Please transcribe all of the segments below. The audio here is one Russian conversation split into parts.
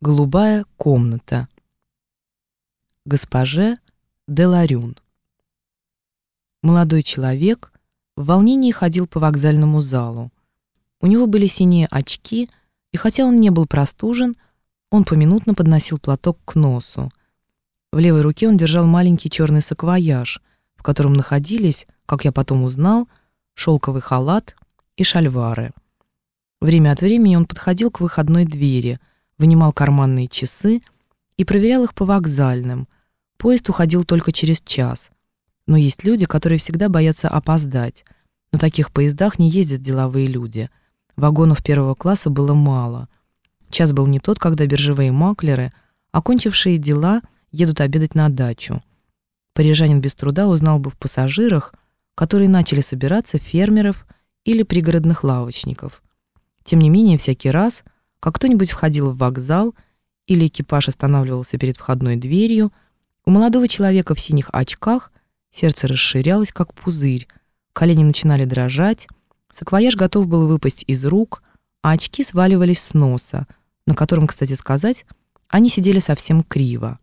Голубая комната. Госпоже Деларюн. Молодой человек в волнении ходил по вокзальному залу. У него были синие очки, и хотя он не был простужен, он поминутно подносил платок к носу. В левой руке он держал маленький черный саквояж, в котором находились, как я потом узнал, шелковый халат и шальвары. Время от времени он подходил к выходной двери — вынимал карманные часы и проверял их по вокзальным. Поезд уходил только через час. Но есть люди, которые всегда боятся опоздать. На таких поездах не ездят деловые люди. Вагонов первого класса было мало. Час был не тот, когда биржевые маклеры, окончившие дела, едут обедать на дачу. Парижанин без труда узнал бы в пассажирах, которые начали собираться фермеров или пригородных лавочников. Тем не менее, всякий раз – как кто-нибудь входил в вокзал или экипаж останавливался перед входной дверью, у молодого человека в синих очках сердце расширялось, как пузырь, колени начинали дрожать, саквояж готов был выпасть из рук, а очки сваливались с носа, на котором, кстати сказать, они сидели совсем криво.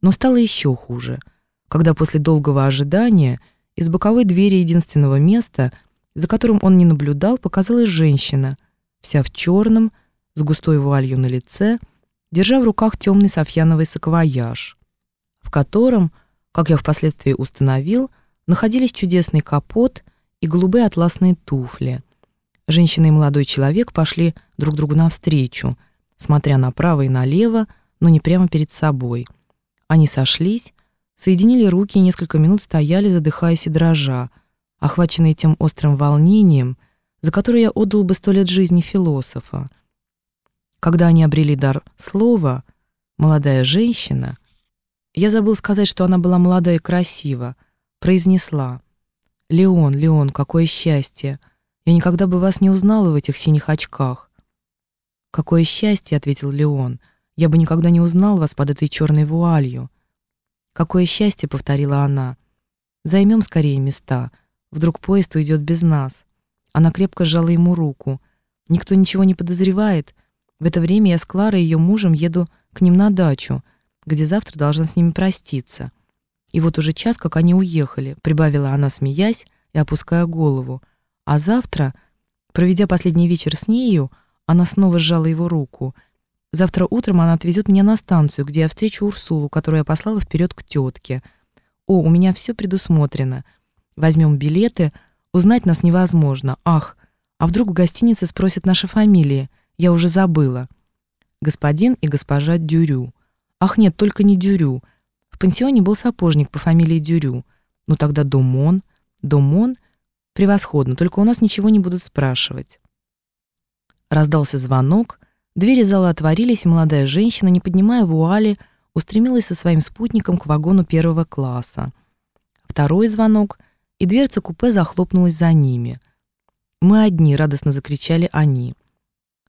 Но стало еще хуже, когда после долгого ожидания из боковой двери единственного места, за которым он не наблюдал, показалась женщина, вся в черном, с густой вуалью на лице, держа в руках темный софьяновый саквояж, в котором, как я впоследствии установил, находились чудесный капот и голубые атласные туфли. Женщина и молодой человек пошли друг другу навстречу, смотря направо и налево, но не прямо перед собой. Они сошлись, соединили руки и несколько минут стояли, задыхаясь и дрожа, охваченные тем острым волнением, за которое я отдал бы сто лет жизни философа — когда они обрели дар слова, молодая женщина, я забыл сказать, что она была молодая и красива, произнесла «Леон, Леон, какое счастье! Я никогда бы вас не узнала в этих синих очках». «Какое счастье!» — ответил Леон. «Я бы никогда не узнал вас под этой черной вуалью». «Какое счастье!» — повторила она. «Займем скорее места. Вдруг поезд уйдет без нас». Она крепко сжала ему руку. Никто ничего не подозревает, в это время я с Кларой и ее мужем еду к ним на дачу, где завтра должна с ними проститься. И вот уже час, как они уехали, прибавила она, смеясь и опуская голову. А завтра, проведя последний вечер с нею, она снова сжала его руку. Завтра утром она отвезет меня на станцию, где я встречу Урсулу, которую я послала вперед к тетке. О, у меня все предусмотрено. Возьмем билеты, узнать нас невозможно. Ах, а вдруг в гостинице спросят наши фамилии — я уже забыла. Господин и госпожа Дюрю. Ах нет, только не Дюрю. В пансионе был сапожник по фамилии Дюрю. Ну тогда Домон. Домон? Превосходно, только у нас ничего не будут спрашивать. Раздался звонок, двери зала отворились, и молодая женщина, не поднимая вуали, устремилась со своим спутником к вагону первого класса. Второй звонок, и дверца купе захлопнулась за ними. «Мы одни», — радостно закричали они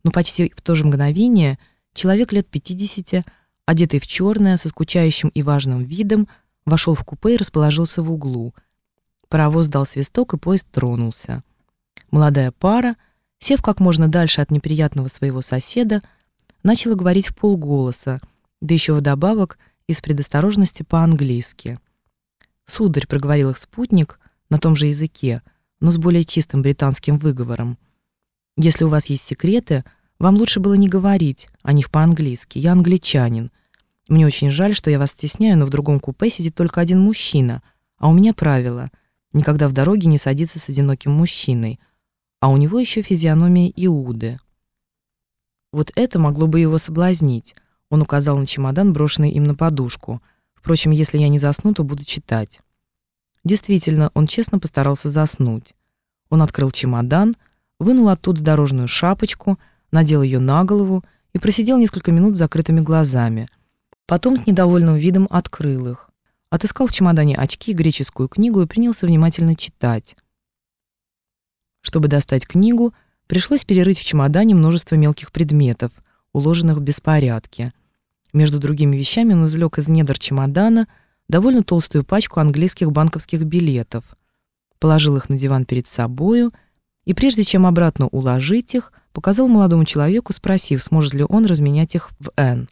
но почти в то же мгновение человек лет 50, одетый в черное, со скучающим и важным видом, вошел в купе и расположился в углу. Паровоз дал свисток, и поезд тронулся. Молодая пара, сев как можно дальше от неприятного своего соседа, начала говорить в полголоса, да еще вдобавок из предосторожности по-английски. «Сударь», — проговорил их спутник на том же языке, но с более чистым британским выговором, — если у вас есть секреты, вам лучше было не говорить о них по-английски. Я англичанин. Мне очень жаль, что я вас стесняю, но в другом купе сидит только один мужчина, а у меня правило — никогда в дороге не садиться с одиноким мужчиной, а у него еще физиономия Иуды. Вот это могло бы его соблазнить. Он указал на чемодан, брошенный им на подушку. Впрочем, если я не засну, то буду читать. Действительно, он честно постарался заснуть. Он открыл чемодан — вынул оттуда дорожную шапочку, надел ее на голову и просидел несколько минут с закрытыми глазами. Потом с недовольным видом открыл их. Отыскал в чемодане очки и греческую книгу и принялся внимательно читать. Чтобы достать книгу, пришлось перерыть в чемодане множество мелких предметов, уложенных в беспорядке. Между другими вещами он извлек из недр чемодана довольно толстую пачку английских банковских билетов, положил их на диван перед собою и прежде чем обратно уложить их, показал молодому человеку, спросив, сможет ли он разменять их в «Н».